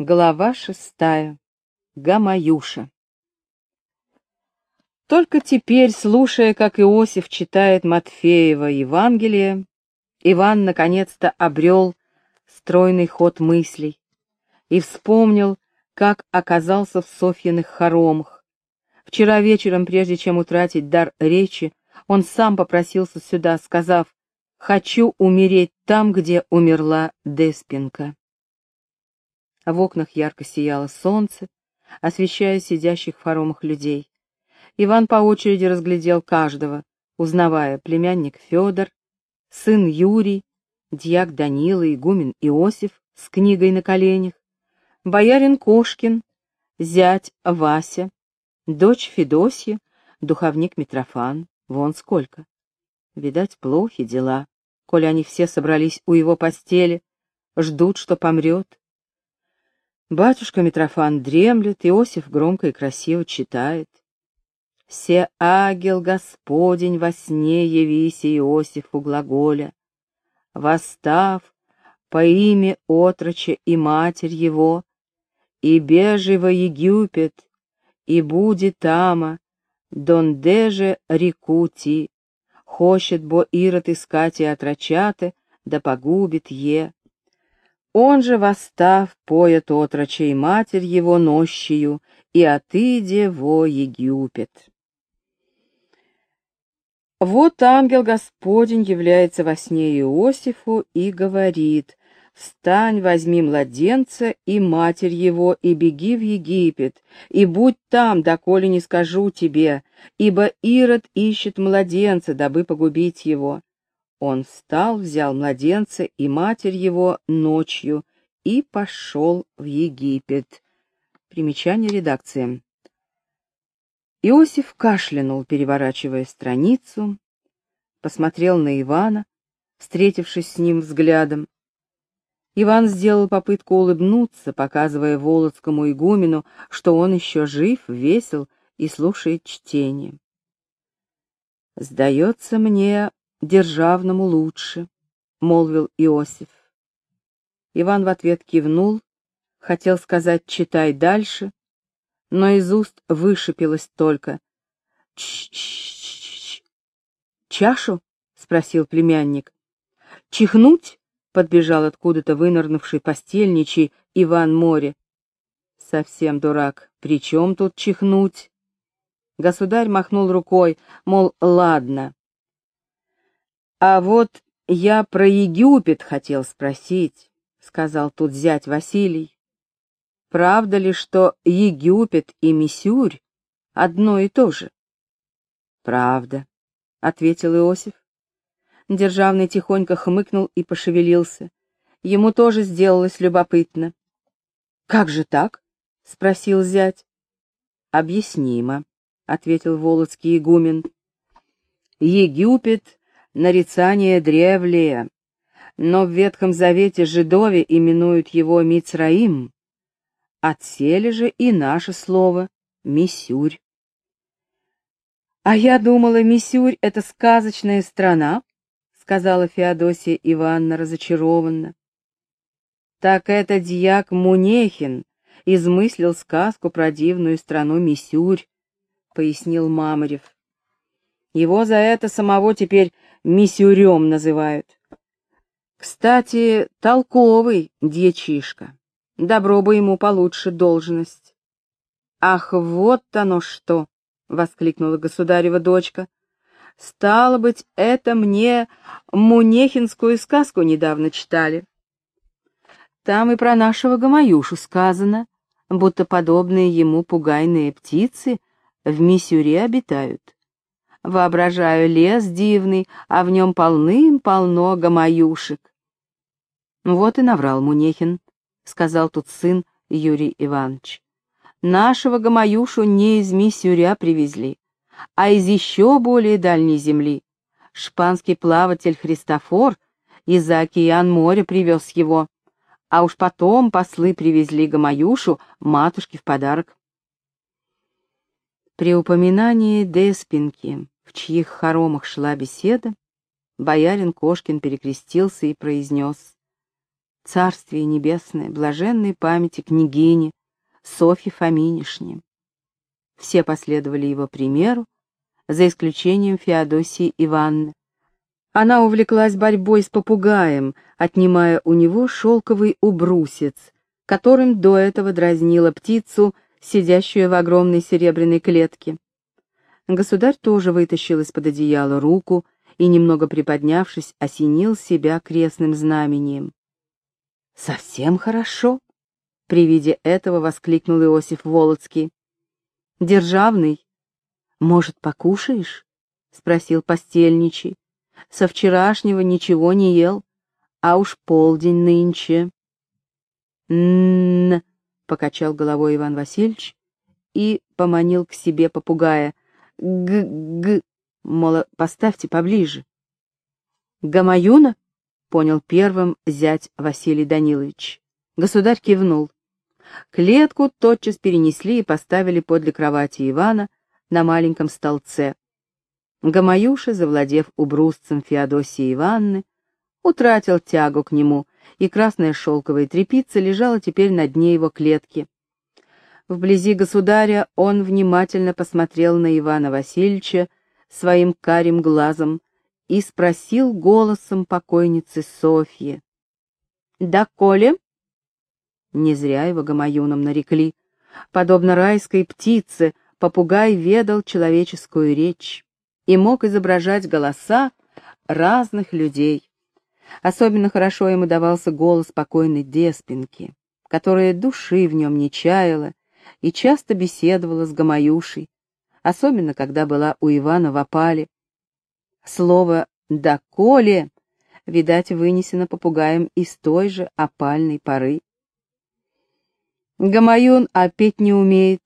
Глава шестая. Гамаюша. Только теперь, слушая, как Иосиф читает Матфеева Евангелие, Иван наконец-то обрел стройный ход мыслей и вспомнил, как оказался в Софьиных хоромах. Вчера вечером, прежде чем утратить дар речи, он сам попросился сюда, сказав «Хочу умереть там, где умерла Деспинка». В окнах ярко сияло солнце, освещая сидящих в хоромах людей. Иван по очереди разглядел каждого, узнавая племянник Федор, сын Юрий, дьяк Данила, игумен Иосиф с книгой на коленях, боярин Кошкин, зять Вася, дочь Федосья, духовник Митрофан, вон сколько. Видать, плохи дела, коли они все собрались у его постели, ждут, что помрет, Батюшка Митрофан дремлет, Иосиф громко и красиво читает. «Се агел Господень во сне явися Иосифу глаголя, восстав по имя отроча и матерь его, и бежи во Египет, и будет тама, дондеже рекути, хочет бо Ирод искать и отрочаты, да погубит е. Он же, восстав, поет отрочей матерь его нощью, и отыде во Египет. Вот ангел Господень является во сне Иосифу и говорит, «Встань, возьми младенца и матерь его, и беги в Египет, и будь там, доколе не скажу тебе, ибо Ирод ищет младенца, дабы погубить его». Он встал, взял младенца и матерь его ночью и пошел в Египет. Примечание редакции. Иосиф кашлянул, переворачивая страницу, посмотрел на Ивана, встретившись с ним взглядом. Иван сделал попытку улыбнуться, показывая Володскому игумену, что он еще жив, весел и слушает чтение. «Сдается мне, державному лучше, — молвил Иосиф. Иван в ответ кивнул, хотел сказать «читай дальше», но из уст вышипелось только «Ч-ч-ч-ч». «Чашу?» — спросил племянник. «Чихнуть?» — подбежал откуда-то вынырнувший постельничий Иван Море. «Совсем дурак. При чем тут чихнуть?» Государь махнул рукой, мол, ладно. «А вот я про Египет хотел спросить», — сказал тут зять Василий. «Правда ли, что Египет и Мисюрь одно и то же?» «Правда», — ответил Иосиф. Державный тихонько хмыкнул и пошевелился. Ему тоже сделалось любопытно. «Как же так?» — спросил зять. «Объяснимо», — ответил Володский игумен. «Египет нарицание древлее, но в Ветхом Завете жидове именуют его Мицраим, отсели же и наше слово Мисюрь. «А я думала, Мисюрь — это сказочная страна», — сказала Феодосия Ивановна разочарованно. «Так это дьяк Мунехин измыслил сказку про дивную страну Мисюрь», — пояснил Мамарев. «Его за это самого теперь миссюрем называют. Кстати, толковый дьячишка. Добро бы ему получше должность. «Ах, вот оно что!» — воскликнула государева дочка. «Стало быть, это мне мунехинскую сказку недавно читали. Там и про нашего Гамаюшу сказано, будто подобные ему пугайные птицы в Миссюре обитают. Воображаю лес дивный, а в нем полным-полно гамаюшек. Вот и наврал Мунехин, — сказал тут сын Юрий Иванович. Нашего гамаюшу не из Миссюря привезли, а из еще более дальней земли. Шпанский плаватель Христофор из-за океан моря привез его, а уж потом послы привезли гамаюшу матушке в подарок. При упоминании Деспинки в чьих хоромах шла беседа, боярин Кошкин перекрестился и произнес царствие небесное, блаженной памяти княгини Софьи Фоминишне. Все последовали его примеру, за исключением Феодосии Ивановны. Она увлеклась борьбой с попугаем, отнимая у него шелковый убрусец, которым до этого дразнила птицу, сидящую в огромной серебряной клетке. Государь тоже вытащил из-под одеяла руку и, немного приподнявшись, осенил себя крестным знамением. «Совсем хорошо!» — при виде этого воскликнул Иосиф Волоцкий. «Державный, может, покушаешь?» — спросил постельничий. «Со вчерашнего ничего не ел, а уж полдень нынче». «Н-н-н», покачал головой Иван Васильевич и поманил к себе попугая. «Г-г», мол, поставьте поближе. «Гамаюна?» — понял первым зять Василий Данилович. Государь кивнул. Клетку тотчас перенесли и поставили подле кровати Ивана на маленьком столце. Гамаюша, завладев убрусцем Феодосии Ивановны, утратил тягу к нему, и красная шелковая тряпица лежала теперь на дне его клетки. Вблизи государя он внимательно посмотрел на Ивана Васильевича своим карим глазом и спросил голосом покойницы Софьи. «Да, Коля?» Не зря его гамаюном нарекли. Подобно райской птице, попугай ведал человеческую речь и мог изображать голоса разных людей. Особенно хорошо ему давался голос покойной Деспинки, которая души в нем не чаяла и часто беседовала с Гамаюшей, особенно когда была у Ивана в опале. Слово «доколе» видать, вынесено попугаем из той же опальной поры. Гамаюн опеть не умеет.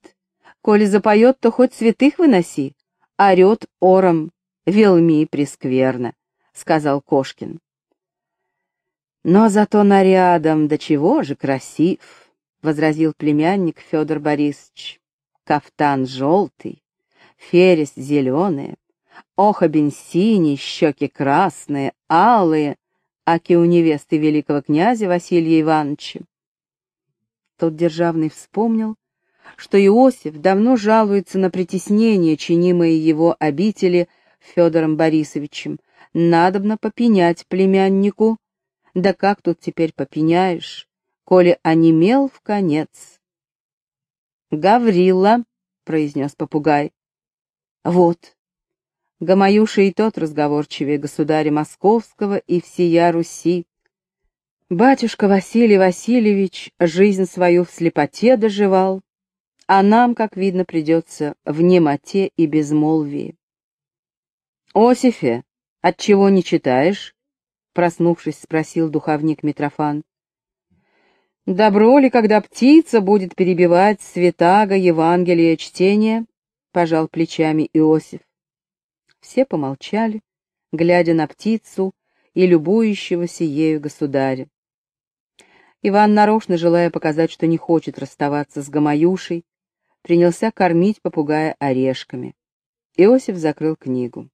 Коли запоет, то хоть святых выноси. Орет ором, велми прескверно, — сказал Кошкин. Но зато нарядом до чего же красив, — возразил племянник Федор Борисович. Кафтан желтый, ферес зеленые, охобень синий, щеки красные, алые, аки у невесты великого князя Василия Ивановича. Тот державный вспомнил, что Иосиф давно жалуется на притеснение, чинимое его обители Федором Борисовичем. Надобно попенять племяннику. Да как тут теперь попеняешь, коли онемел в конец? «Гаврила», — произнес попугай. «Вот». Гамаюша и тот разговорчивее государя Московского и всея Руси, Батюшка Василий Васильевич жизнь свою в слепоте доживал, а нам, как видно, придется в немоте и безмолвии. «Осифе, отчего не читаешь?» Проснувшись, спросил духовник Митрофан. «Добро ли, когда птица будет перебивать святаго Евангелия чтения?» — пожал плечами Иосиф. Все помолчали, глядя на птицу и любующегося ею государя. Иван, нарочно желая показать, что не хочет расставаться с Гамаюшей, принялся кормить попугая орешками. Иосиф закрыл книгу.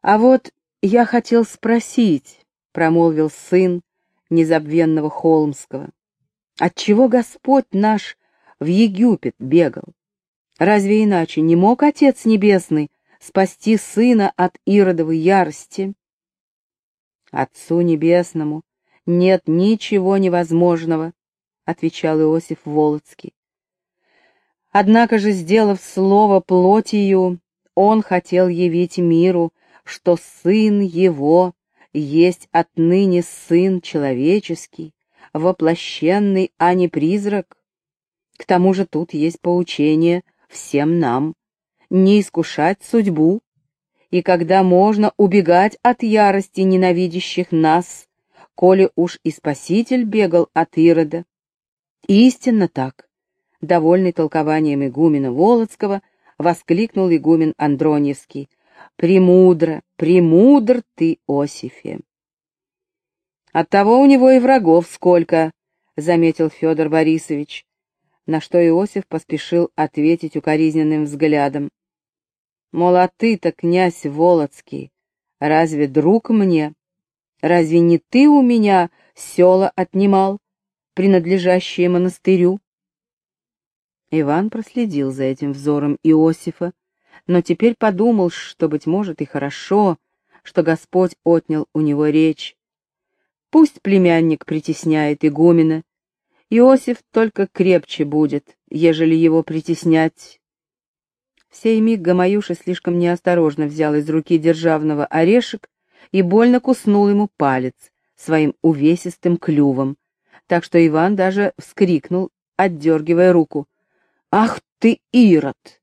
«А вот я хотел спросить», — промолвил сын незабвенного Холмского, «отчего Господь наш в Египет бегал? Разве иначе не мог Отец Небесный спасти сына от Иродовой ярости?» Отцу Небесному «Нет ничего невозможного», — отвечал Иосиф Волоцкий. Однако же, сделав слово плотью, он хотел явить миру, что сын его есть отныне сын человеческий, воплощенный, а не призрак. К тому же тут есть поучение всем нам не искушать судьбу, и когда можно убегать от ярости ненавидящих нас, коли уж и Спаситель бегал от Ирода. Истинно так, довольный толкованием игумена Волоцкого, воскликнул игумен Андроньевский. «Премудро, премудр ты, Осифе!» «Оттого у него и врагов сколько», — заметил Федор Борисович, на что Иосиф поспешил ответить укоризненным взглядом. «Мол, а ты-то, князь Волоцкий, разве друг мне?» Разве не ты у меня села отнимал, принадлежащие монастырю?» Иван проследил за этим взором Иосифа, но теперь подумал, что, быть может, и хорошо, что Господь отнял у него речь. Пусть племянник притесняет игумена, Иосиф только крепче будет, ежели его притеснять. В сей миг Гамаюша слишком неосторожно взял из руки державного орешек и больно куснул ему палец своим увесистым клювом, так что Иван даже вскрикнул, отдергивая руку. «Ах ты, Ирод!»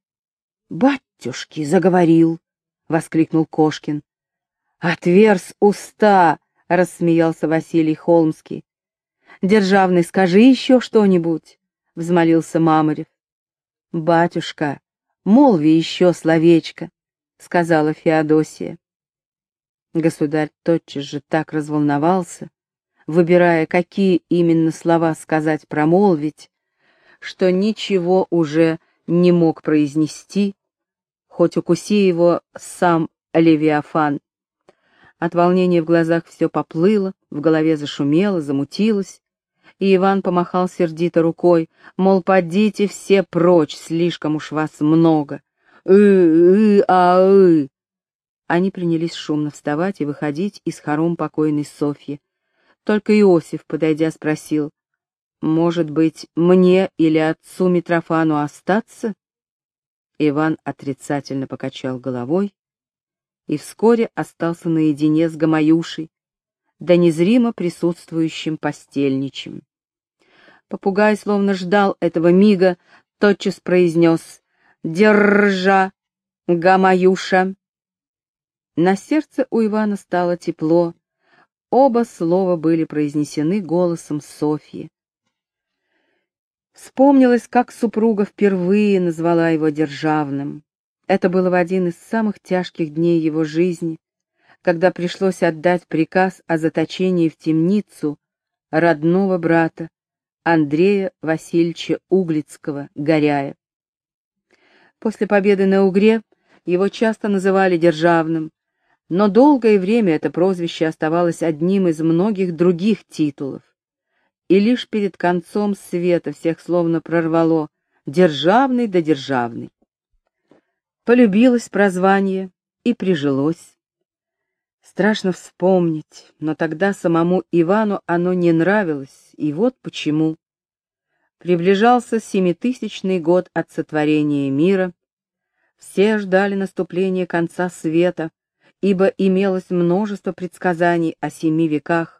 «Батюшки, заговорил!» — воскликнул Кошкин. «Отверз уста!» — рассмеялся Василий Холмский. Державный, скажи еще что-нибудь, — взмолился Мамарев. Батюшка, молви еще словечко, — сказала Феодосия. Государь тотчас же так разволновался, выбирая, какие именно слова сказать промолвить, что ничего уже не мог произнести, хоть укуси его сам Левиафан. От волнения в глазах все поплыло, в голове зашумело, замутилось, и Иван помахал сердито рукой, мол, подите все прочь, слишком уж вас много. «ы-ы-а-ы». Они принялись шумно вставать и выходить из хором покойной Софьи. Только Иосиф, подойдя, спросил, «Может быть, мне или отцу Митрофану остаться?» Иван отрицательно покачал головой и вскоре остался наедине с Гамаюшей, да незримо присутствующим постельничем. Попугай словно ждал этого мига, тотчас произнес «Держа, Гамаюша!» На сердце у Ивана стало тепло. Оба слова были произнесены голосом Софьи. Вспомнилось, как супруга впервые назвала его державным. Это было в один из самых тяжких дней его жизни, когда пришлось отдать приказ о заточении в темницу родного брата Андрея Васильевича Углицкого, Горяя. После победы на Угре его часто называли Державным, но долгое время это прозвище оставалось одним из многих других титулов. И лишь перед концом света всех словно прорвало «Державный да державный». Полюбилось прозвание и прижилось. Страшно вспомнить, но тогда самому Ивану оно не нравилось, и вот почему. Приближался семитысячный год от сотворения мира. Все ждали наступления конца света, ибо имелось множество предсказаний о семи веках,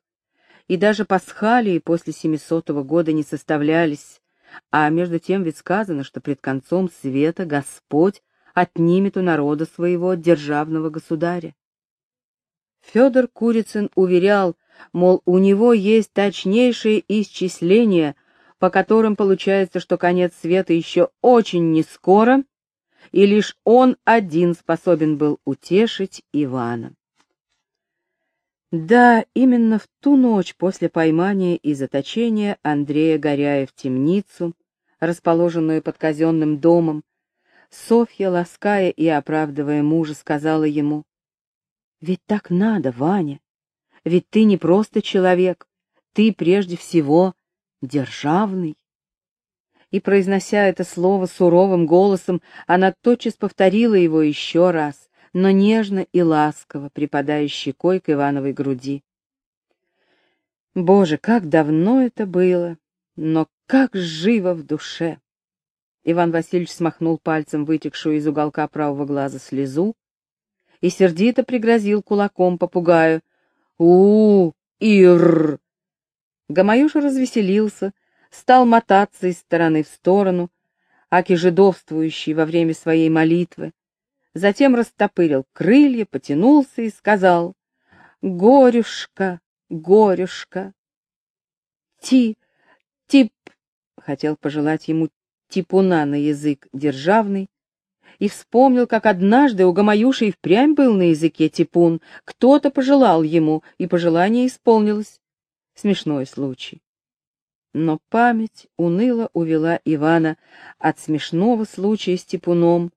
и даже пасхалии после семисотого года не составлялись, а между тем ведь сказано, что пред концом света Господь отнимет у народа своего державного государя. Федор Курицын уверял, мол, у него есть точнейшие исчисления, по которым получается, что конец света еще очень не скоро, и лишь он один способен был утешить Ивана. Да, именно в ту ночь после поймания и заточения Андрея Горяя в темницу, расположенную под казенным домом, Софья, лаская и оправдывая мужа, сказала ему, ведь так надо, Ваня. Ведь ты не просто человек, ты прежде всего державный. И, произнося это слово суровым голосом, она тотчас повторила его еще раз, но нежно и ласково, припадая щекой к Ивановой груди. Боже, как давно это было, но как живо в душе! Иван Васильевич смахнул пальцем вытекшую из уголка правого глаза слезу, и сердито пригрозил кулаком попугаю. у ир Гамаюша развеселился, стал мотаться из стороны в сторону, аки жидовствующий во время своей молитвы. Затем растопырил крылья, потянулся и сказал «Горюшка, горюшка!» «Ти, тип!» — хотел пожелать ему типуна на язык державный, и вспомнил, как однажды у Гамаюши и впрямь был на языке типун, кто-то пожелал ему, и пожелание исполнилось. Смешной случай. Но память уныло увела Ивана от смешного случая с типуном,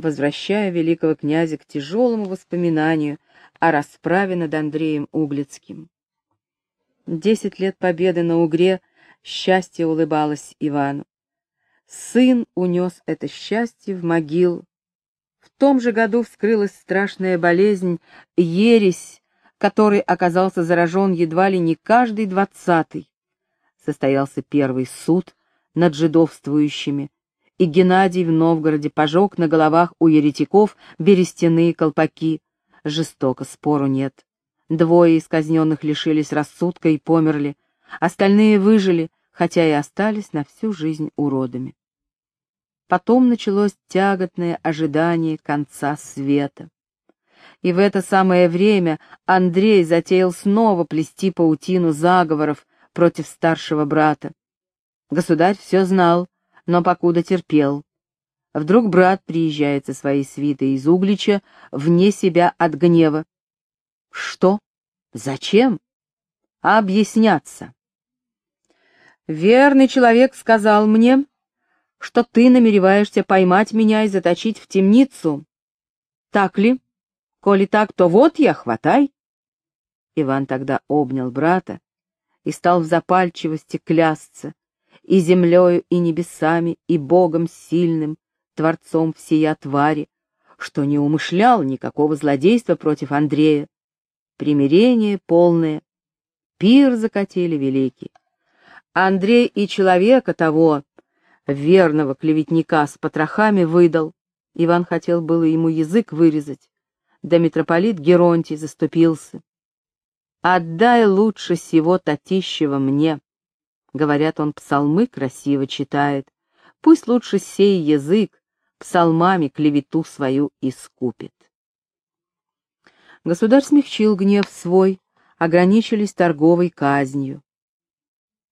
возвращая великого князя к тяжелому воспоминанию о расправе над Андреем Углицким. Десять лет победы на Угре счастье улыбалось Ивану. Сын унес это счастье в могилу. В том же году вскрылась страшная болезнь, ересь, которой оказался заражен едва ли не каждый двадцатый. Состоялся первый суд над жидовствующими, и Геннадий в Новгороде пожег на головах у еретиков берестяные колпаки. Жестоко, спору нет. Двое из казненных лишились рассудка и померли, остальные выжили, хотя и остались на всю жизнь уродами. Потом началось тяготное ожидание конца света. И в это самое время Андрей затеял снова плести паутину заговоров против старшего брата. Государь все знал, но покуда терпел. Вдруг брат приезжает со своей свитой из Углича вне себя от гнева. Что? Зачем? Объясняться. Верный человек сказал мне, что ты намереваешься поймать меня и заточить в темницу. Так ли? Коли так, то вот я, хватай. Иван тогда обнял брата и стал в запальчивости клясться, и землею, и небесами, и Богом сильным, Творцом всея твари, что не умышлял никакого злодейства против Андрея. Примирение полное, пир закатили великий. Андрей и человека того, верного клеветника с потрохами, выдал. Иван хотел было ему язык вырезать, да митрополит Геронтий заступился. «Отдай лучше сего Татищева мне», Говорят, он псалмы красиво читает. Пусть лучше сей язык псалмами клевету свою искупит. Государь смягчил гнев свой, ограничились торговой казнью.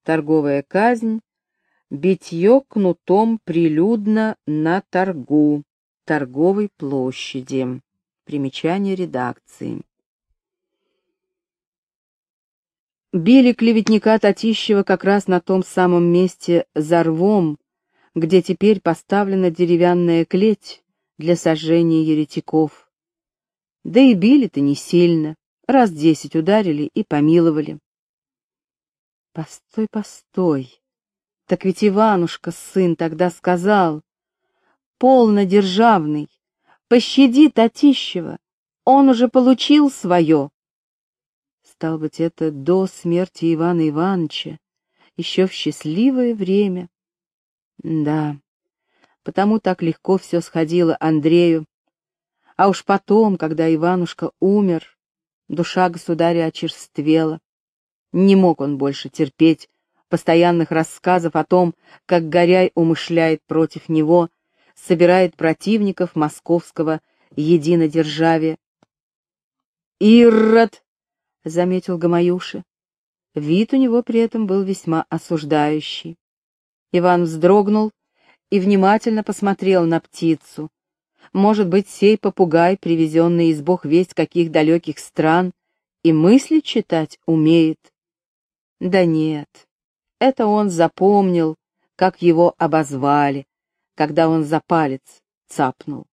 Торговая казнь — битье кнутом прилюдно на торгу, торговой площади. Примечание редакции. Били клеветника Татищева как раз на том самом месте за рвом, где теперь поставлена деревянная клеть для сожжения еретиков. Да и били-то не сильно, раз десять ударили и помиловали. Постой, постой, так ведь Иванушка, сын, тогда сказал, полно державный, пощади Татищева, он уже получил свое. Стал быть, это до смерти Ивана Ивановича, еще в счастливое время. Да, потому так легко все сходило Андрею. А уж потом, когда Иванушка умер, душа государя очерствела. Не мог он больше терпеть постоянных рассказов о том, как Горяй умышляет против него, собирает противников московского единодержавия. «Ирод!» — заметил Гамаюша. Вид у него при этом был весьма осуждающий. Иван вздрогнул и внимательно посмотрел на птицу. Может быть, сей попугай, привезенный из бог весть каких далеких стран, и мысли читать умеет. Да нет, это он запомнил, как его обозвали, когда он за палец цапнул.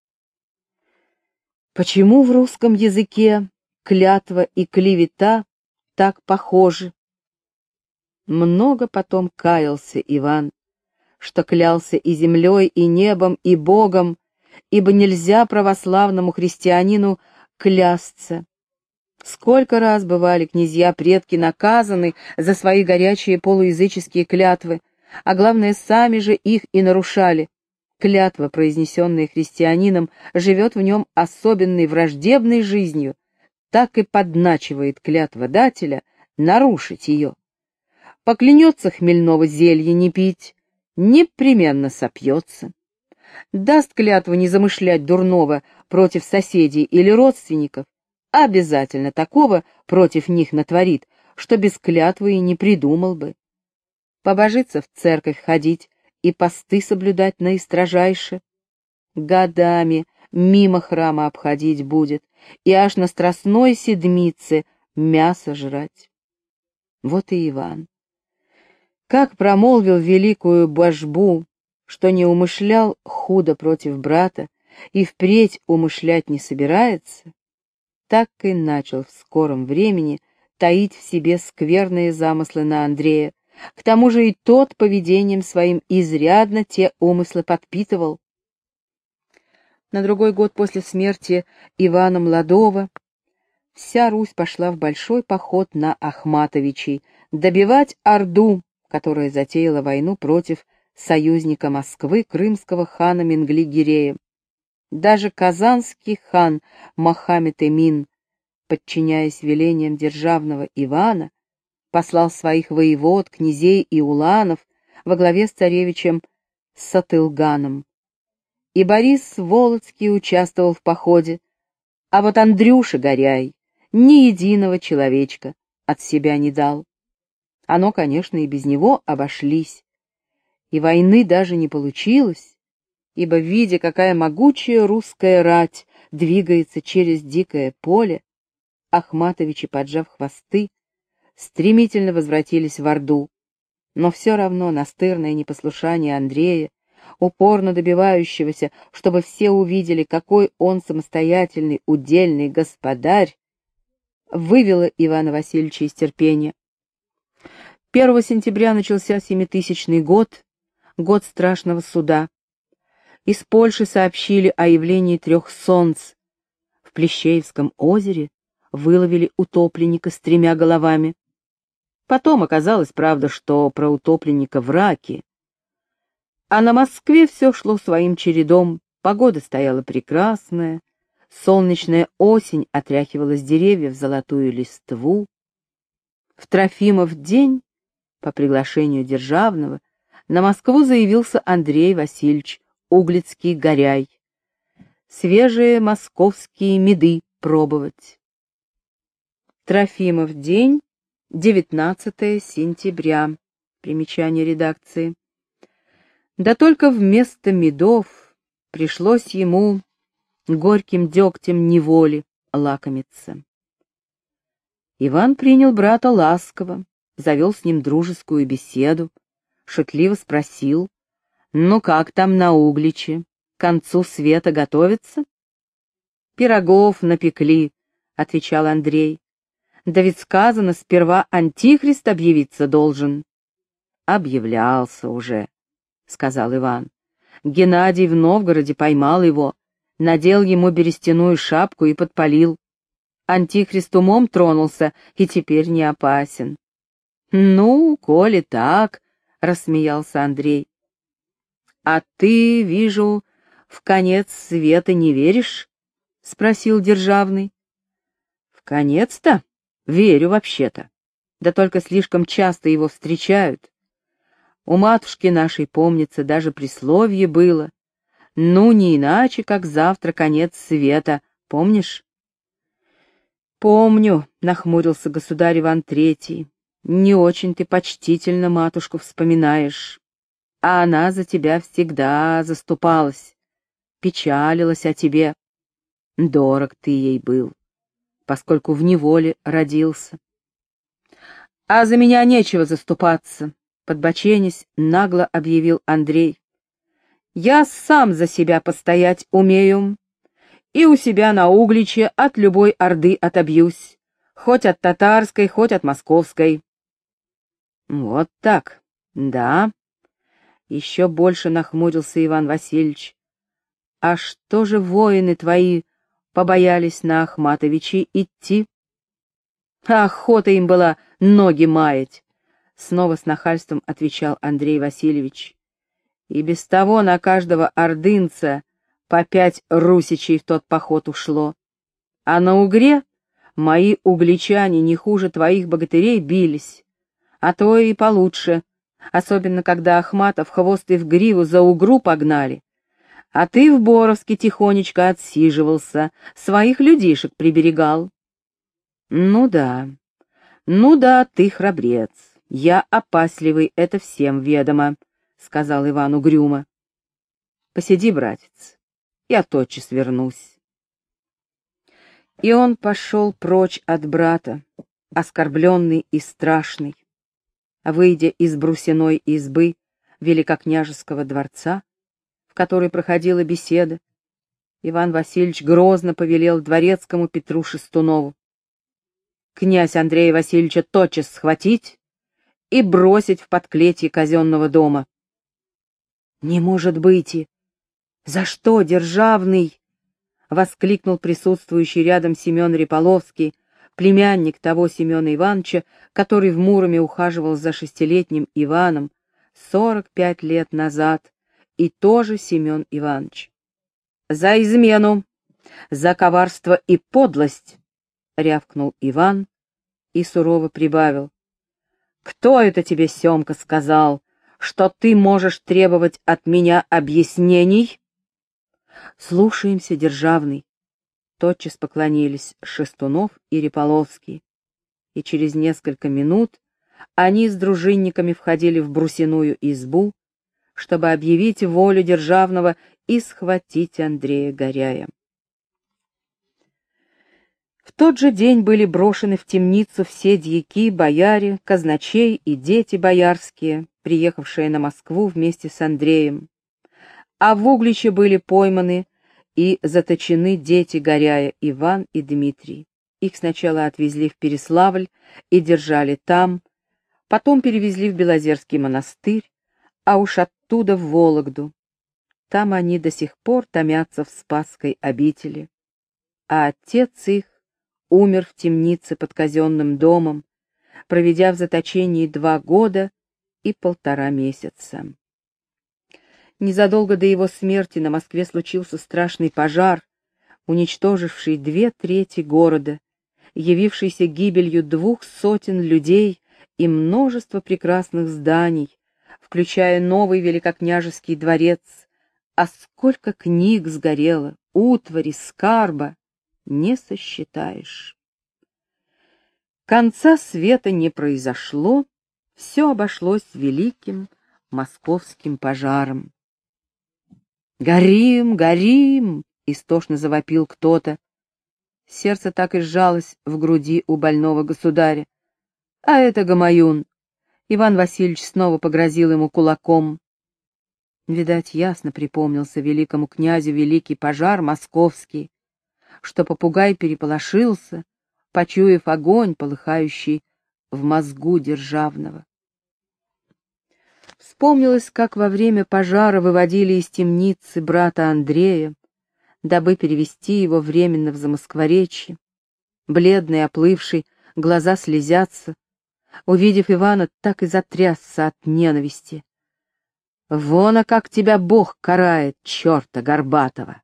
Почему в русском языке клятва и клевета так похожи. Много потом каялся Иван, что клялся и землей, и небом, и Богом, ибо нельзя православному христианину клясться. Сколько раз бывали князья-предки наказаны за свои горячие полуязыческие клятвы, а главное, сами же их и нарушали. Клятва, произнесенная христианином, живет в нем особенной враждебной жизнью, так и подначивает клятва дателя нарушить ее. Поклянется хмельного зелья не пить, непременно сопьется. Даст клятву не замышлять дурного против соседей или родственников, обязательно такого против них натворит, что без клятвы и не придумал бы. Побожиться в церковь ходить и посты соблюдать наистрожайше. Годами мимо храма обходить будет, и аж на страстной седмице мясо жрать. Вот и Иван. Как промолвил великую божбу, что не умышлял худо против брата и впредь умышлять не собирается, так и начал в скором времени таить в себе скверные замыслы на Андрея. К тому же и тот поведением своим изрядно те умыслы подпитывал. На другой год после смерти Ивана Младова вся Русь пошла в большой поход на Ахматовичей, добивать Орду, которая затеяла войну против союзника Москвы, крымского хана Менгли-Гирея. Даже казанский хан Мохаммед Эмин, подчиняясь велениям державного Ивана, послал своих воевод, князей и уланов во главе с царевичем Сатылганом. И Борис Волоцкий участвовал в походе, а вот Андрюша Горяй ни единого человечка от себя не дал. Оно, конечно, и без него обошлись. И войны даже не получилось, ибо, видя, какая могучая русская рать двигается через дикое поле, Ахматовичи, поджав хвосты, стремительно возвратились в Орду. Но все равно настырное непослушание Андрея, упорно добивающегося, чтобы все увидели, какой он самостоятельный, удельный господарь, вывело Ивана Васильевича из терпения. 1 сентября начался семитысячный год, год страшного суда. Из Польши сообщили о явлении трех солнц. В Плещеевском озере выловили утопленника с тремя головами. Потом оказалось, правда, что про утопленника в раке. А на Москве все шло своим чередом, погода стояла прекрасная, солнечная осень отряхивала с деревьев золотую листву. В Трофимов день, по приглашению Державного, на Москву заявился Андрей Васильевич Углицкий Горяй. Свежие московские меды пробовать. Трофимов день, 19 сентября. Примечание редакции. Да только вместо медов пришлось ему горьким дегтем неволи лакомиться. Иван принял брата ласково, завел с ним дружескую беседу, шутливо спросил, «Ну как там на Угличе? К концу света готовится?» «Пирогов напекли», — отвечал Андрей. Да ведь сказано, сперва антихрист объявиться должен. Объявлялся уже, — сказал Иван. Геннадий в Новгороде поймал его, надел ему берестяную шапку и подпалил. Антихрист умом тронулся и теперь не опасен. «Ну, коли так», — рассмеялся Андрей. «А ты, вижу, в конец света не веришь?» — спросил Державный. «В конец-то?» Верю вообще-то. Да только слишком часто его встречают. У матушки нашей, помнится, даже присловие было. Ну, не иначе, как завтра конец света, помнишь? Помню, нахмурился государь Иван Третий. Не очень ты почтительно матушку вспоминаешь. А она за тебя всегда заступалась, печалилась о тебе. Дорог ты ей был поскольку в неволе родился. «А за меня нечего заступаться», — подбоченясь, нагло объявил Андрей. «Я сам за себя постоять умею, и у себя на Угличе от любой орды отобьюсь, хоть от татарской, хоть от московской». «Вот так, да», — еще больше нахмурился Иван Васильевич. «А что же воины твои побоялись на Ахматовичи идти. Охота им была ноги маять, — снова с нахальством отвечал Андрей Васильевич. И без того на каждого ордынца по пять русичей в тот поход ушло. А на Угре мои угличане не хуже твоих богатырей бились, а то и получше, особенно когда Ахматов хвост и в гриву за Угру погнали. А ты в Боровске тихонечко отсиживался, своих людишек приберегал. Ну да, ну да, ты храбрец. Я опасливый, это всем ведомо, — сказал Иван угрюмо. Посиди, братец, я тотчас вернусь. И он пошел прочь от брата, оскорбленный и страшный. Выйдя из брусиной избы великокняжеского дворца, которой проходила беседа, Иван Васильевич грозно повелел дворецкому Петру Шестунову. Князь Андрея Васильевича тотчас схватить и бросить в подклетие казенного дома. «Не может быть! За что, державный?» — воскликнул присутствующий рядом Семен Реполовский, племянник того Семена Ивановича, который в Муроме ухаживал за шестилетним Иваном сорок пять лет назад, и тоже Семен Иванович. «За измену! За коварство и подлость!» — рявкнул Иван и сурово прибавил. «Кто это тебе, Семка, сказал, что ты можешь требовать от меня объяснений?» «Слушаемся, державный!» Тотчас поклонились Шестунов и Реполовский, и через несколько минут они с дружинниками входили в брусиную избу, чтобы объявить волю державного и схватить Андрея Горяя. В тот же день были брошены в темницу все дьяки, бояре, казначей и дети боярские, приехавшие на Москву вместе с Андреем. А в Угличе были пойманы и заточены дети Горяя Иван и Дмитрий. Их сначала отвезли в Переславль и держали там, потом перевезли в Белозерский монастырь, а уж оттуда в Вологду, там они до сих пор томятся в Спасской обители. А отец их умер в темнице под казенным домом, проведя в заточении два года и полтора месяца. Незадолго до его смерти на Москве случился страшный пожар, уничтоживший две трети города, явившийся гибелью двух сотен людей и множество прекрасных зданий, включая новый великокняжеский дворец, а сколько книг сгорело, утвари, скарба, не сосчитаешь. Конца света не произошло, все обошлось великим московским пожаром. «Горим, горим!» — истошно завопил кто-то. Сердце так и сжалось в груди у больного государя. А это Гамаюн. Иван Васильевич снова погрозил ему кулаком. Видать, ясно припомнился великому князю великий пожар московский, что попугай переполошился, почуяв огонь, полыхающий в мозгу державного. Вспомнилось, как во время пожара выводили из темницы брата Андрея, дабы перевести его временно в Замоскворечье. Бледный, оплывший, глаза слезятся. Увидев Ивана, так и затрясся от ненависти. Вон, а как тебя Бог карает, черта горбатого!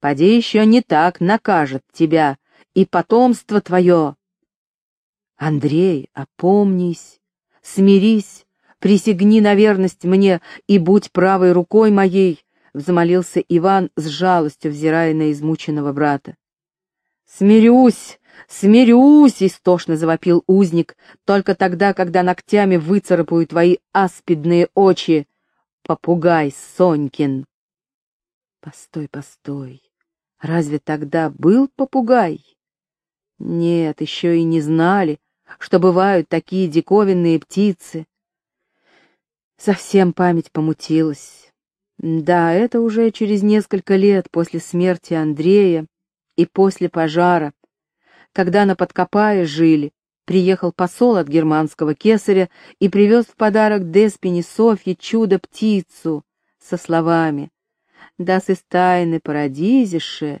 Поди еще не так накажет тебя и потомство твое. Андрей, опомнись, смирись, присягни на верность мне и будь правой рукой моей, — взмолился Иван с жалостью, взирая на измученного брата. «Смирюсь, смирюсь!» — истошно завопил узник, только тогда, когда ногтями выцарапаю твои аспидные очи попугай Сонькин. Постой, постой, разве тогда был попугай? Нет, еще и не знали, что бывают такие диковинные птицы. Совсем память помутилась. Да, это уже через несколько лет после смерти Андрея и после пожара, когда на Подкопае жили, приехал посол от германского кесаря и привез в подарок Деспине Софье чудо-птицу со словами «Das ist eine Paradiesische,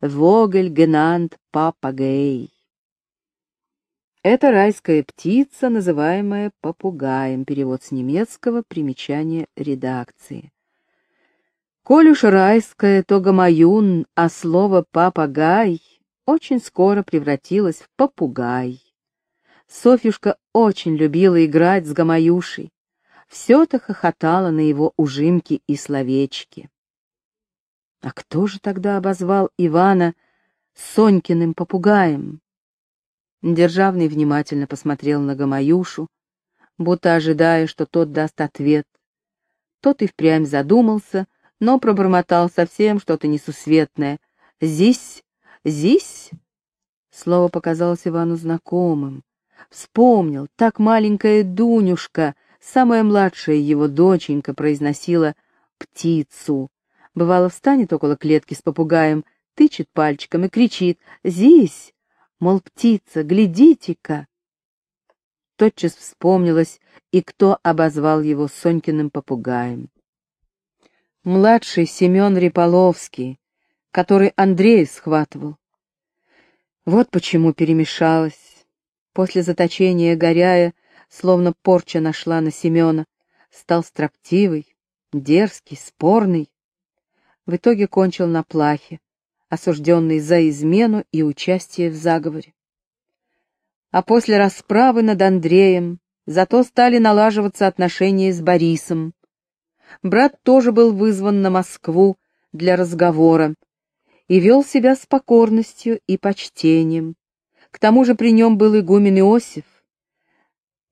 Vogel genannt Papagei». Это райская птица, называемая попугаем, перевод с немецкого, примечание редакции. Коль уж райская, то гамаюн, а слово «папагай» очень скоро превратилось в попугай. Софьюшка очень любила играть с Гамаюшей. Все-то хохотала на его ужимки и словечки. А кто же тогда обозвал Ивана Сонькиным попугаем? Державный внимательно посмотрел на Гамаюшу, будто ожидая, что тот даст ответ. Тот и впрямь задумался, но пробормотал совсем что-то несусветное. «Здесь, здесь?» Слово показалось Ивану знакомым. Вспомнил, так маленькая Дунюшка, самая младшая его доченька, произносила «птицу», Бывало, встанет около клетки с попугаем, тычет пальчиком и кричит «Зись!» Мол, птица, глядите-ка! Тотчас вспомнилось, и кто обозвал его Сонькиным попугаем. Младший Семен Риполовский, который Андрея схватывал. Вот почему перемешалось. После заточения Горяя, словно порча нашла на Семена, стал строптивый, дерзкий, спорный. В итоге кончил на плахе, осужденный за измену и участие в заговоре. А после расправы над Андреем зато стали налаживаться отношения с Борисом. Брат тоже был вызван на Москву для разговора и вел себя с покорностью и почтением. К тому же при нем был игумен Иосиф,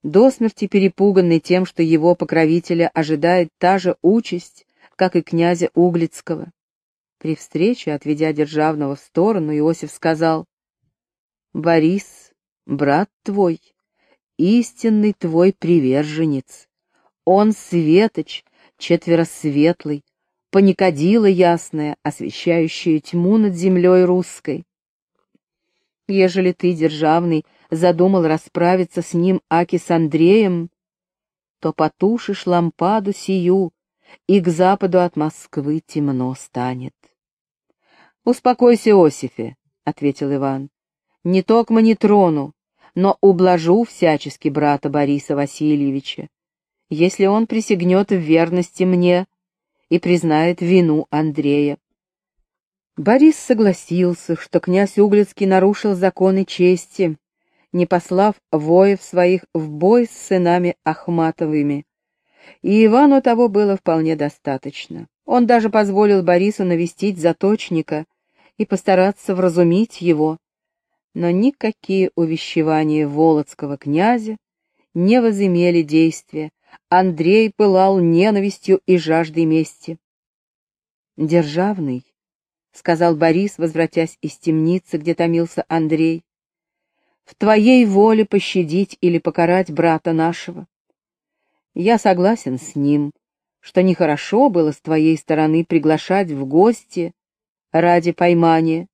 до смерти перепуганный тем, что его покровителя ожидает та же участь, как и князя Углицкого. При встрече, отведя Державного в сторону, Иосиф сказал, «Борис, брат твой, истинный твой приверженец. Он светоч, четверосветлый, паникодила ясная, освещающая тьму над землей русской. Ежели ты, державный, задумал расправиться с ним Аки с Андреем, то потушишь лампаду сию, и к западу от Москвы темно станет. — Успокойся, Осифе, — ответил Иван. — Не токмо не трону, но ублажу всячески брата Бориса Васильевича, если он присягнет в верности мне и признает вину Андрея. Борис согласился, что князь Углицкий нарушил законы чести, не послав воев своих в бой с сынами Ахматовыми, и Ивану того было вполне достаточно. Он даже позволил Борису навестить заточника и постараться вразумить его, но никакие увещевания володского князя не возымели действия, Андрей пылал ненавистью и жаждой мести. «Державный», — сказал Борис, возвратясь из темницы, где томился Андрей, — «в твоей воле пощадить или покарать брата нашего. Я согласен с ним, что нехорошо было с твоей стороны приглашать в гости ради поймания.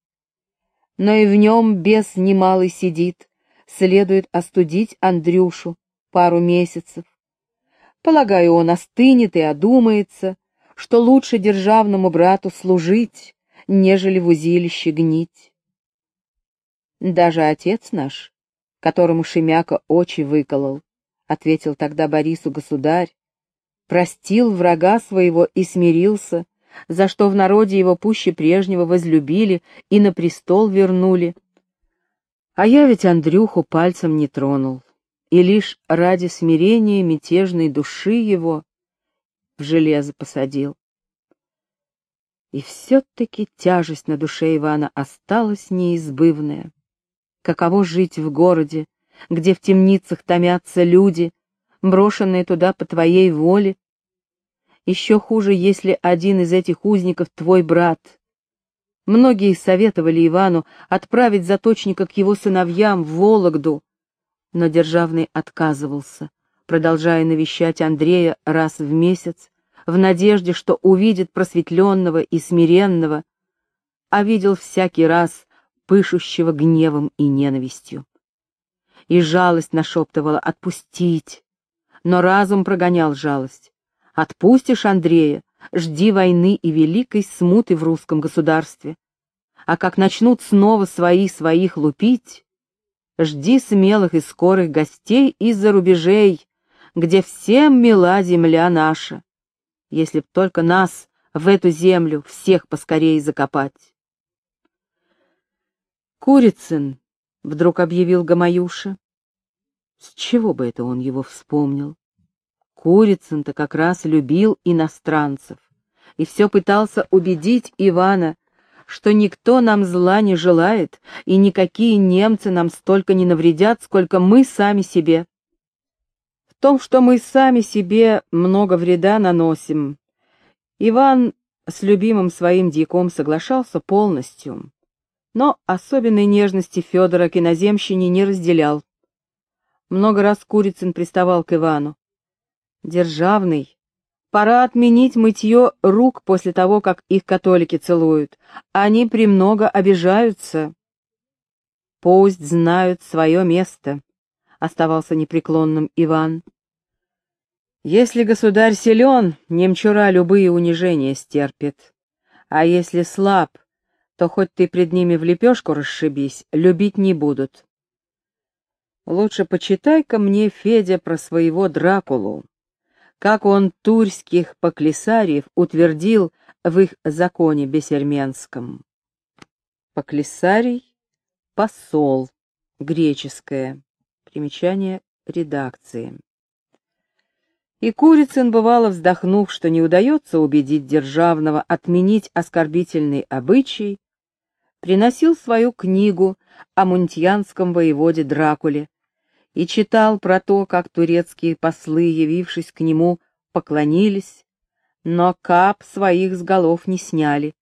Но и в нем бес немалый сидит, следует остудить Андрюшу пару месяцев. Полагаю, он остынет и одумается, что лучше державному брату служить, нежели в узилище гнить. Даже отец наш, которому Шемяка очи выколол, — ответил тогда Борису государь, простил врага своего и смирился, за что в народе его пуще прежнего возлюбили и на престол вернули. А я ведь Андрюху пальцем не тронул, и лишь ради смирения мятежной души его в железо посадил. И все-таки тяжесть на душе Ивана осталась неизбывная. Каково жить в городе, где в темницах томятся люди, брошенные туда по твоей воле. Еще хуже, если один из этих узников твой брат. Многие советовали Ивану отправить заточника к его сыновьям в Вологду, но Державный отказывался, продолжая навещать Андрея раз в месяц, в надежде, что увидит просветленного и смиренного, а видел всякий раз пышущего гневом и ненавистью и жалость нашептывала «отпустить». Но разум прогонял жалость. Отпустишь Андрея, жди войны и великой смуты в русском государстве. А как начнут снова свои своих лупить, жди смелых и скорых гостей из-за рубежей, где всем мила земля наша, если б только нас в эту землю всех поскорее закопать. Курицын вдруг объявил Гамаюша. С чего бы это он его вспомнил? Курицын-то как раз любил иностранцев и все пытался убедить Ивана, что никто нам зла не желает, и никакие немцы нам столько не навредят, сколько мы сами себе. В том, что мы сами себе много вреда наносим, Иван с любимым своим дьяком соглашался полностью но особенной нежности Федора к иноземщине не разделял. Много раз Курицын приставал к Ивану. «Державный, Пора отменить мытье рук после того, как их католики целуют. Они премного обижаются. Пусть знают свое место, — оставался непреклонным Иван. Если государь силен, немчура любые унижения стерпит. А если слаб, то хоть ты пред ними в лепешку расшибись, любить не будут. Лучше почитай-ка мне, Федя, про своего Дракулу как он турских поклисариев утвердил в их законе бесерменском. Поклисарий — посол, греческое, примечание редакции. И Курицын, бывало вздохнув, что не удается убедить Державного отменить оскорбительный обычай, приносил свою книгу о мунтьянском воеводе Дракуле, и читал про то, как турецкие послы, явившись к нему, поклонились, но кап своих с голов не сняли.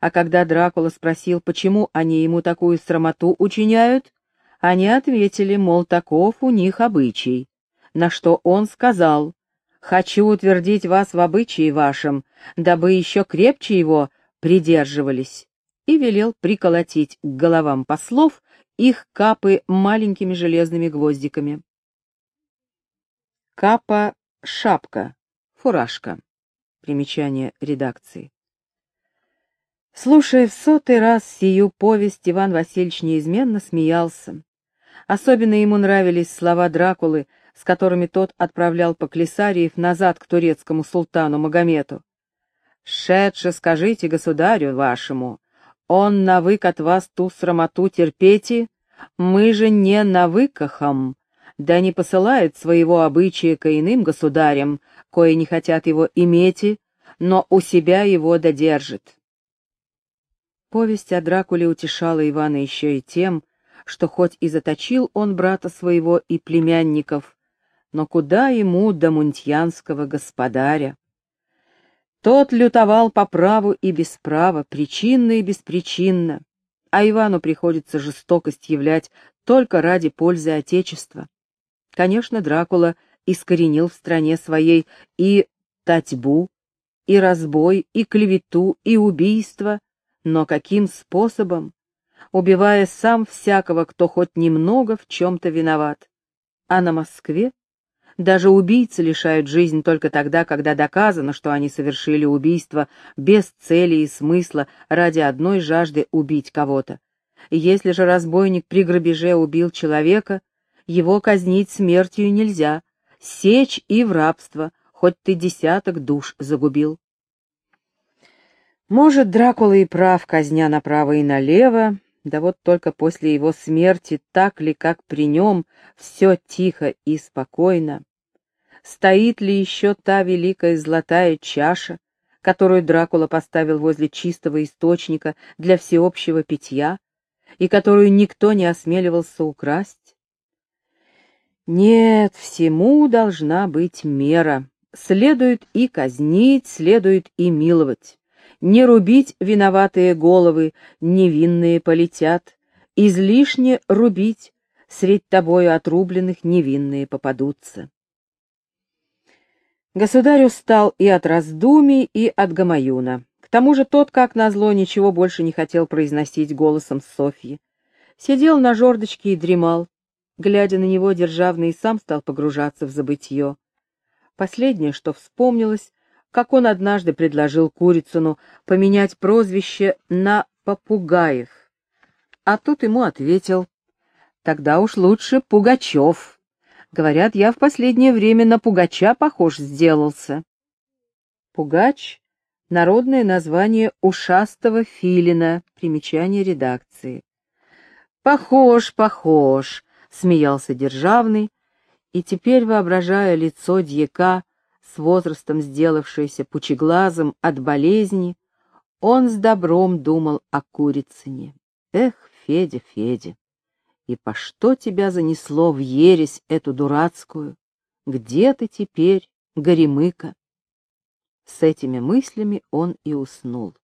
А когда Дракула спросил, почему они ему такую срамоту учиняют, они ответили, мол, таков у них обычай. На что он сказал, «Хочу утвердить вас в обычае вашем, дабы еще крепче его придерживались», и велел приколотить к головам послов их капы маленькими железными гвоздиками. Капа — шапка, фуражка. Примечание редакции. Слушая в сотый раз сию повесть, Иван Васильевич неизменно смеялся. Особенно ему нравились слова Дракулы, с которыми тот отправлял Поклесариев назад к турецкому султану Магомету. «Шедше скажите государю вашему, он навык от вас ту срамоту терпете, мы же не навыкахом, да не посылает своего обычая к иным государям, кои не хотят его иметь, но у себя его додержит. Повесть о Дракуле утешала Ивана еще и тем, что хоть и заточил он брата своего и племянников, но куда ему до мунтьянского господаря? Тот лютовал по праву и без права, причинно и беспричинно, а Ивану приходится жестокость являть только ради пользы Отечества. Конечно, Дракула искоренил в стране своей и татьбу, и разбой, и клевету, и убийство, но каким способом? Убивая сам всякого, кто хоть немного в чем-то виноват. А на Москве даже убийцы лишают жизнь только тогда, когда доказано, что они совершили убийство без цели и смысла ради одной жажды убить кого-то. Если же разбойник при грабеже убил человека, его казнить смертью нельзя, сечь и в рабство, хоть ты десяток душ загубил. Может, Дракула и прав, казня направо и налево, да вот только после его смерти, так ли, как при нем, все тихо и спокойно. Стоит ли еще та великая золотая чаша, которую Дракула поставил возле чистого источника для всеобщего питья, и которую никто не осмеливался украсть? Нет, всему должна быть мера. Следует и казнить, следует и миловать. Не рубить виноватые головы, невинные полетят. Излишне рубить, средь тобою отрубленных невинные попадутся. Государь устал и от раздумий, и от Гамаюна. К тому же тот, как назло, ничего больше не хотел произносить голосом Софьи. Сидел на жердочке и дремал. Глядя на него, Державный сам стал погружаться в забытье. Последнее, что вспомнилось, как он однажды предложил Курицыну поменять прозвище на Попугаев. А тут ему ответил, «Тогда уж лучше Пугачев». Говорят, я в последнее время на пугача похож сделался. Пугач — народное название ушастого филина, примечание редакции. Похож, похож, смеялся Державный, и теперь, воображая лицо дьяка, с возрастом сделавшееся пучеглазым от болезни, он с добром думал о Курицыне. Эх, Федя, Федя! И по что тебя занесло в ересь эту дурацкую? Где ты теперь, Горемыка? С этими мыслями он и уснул.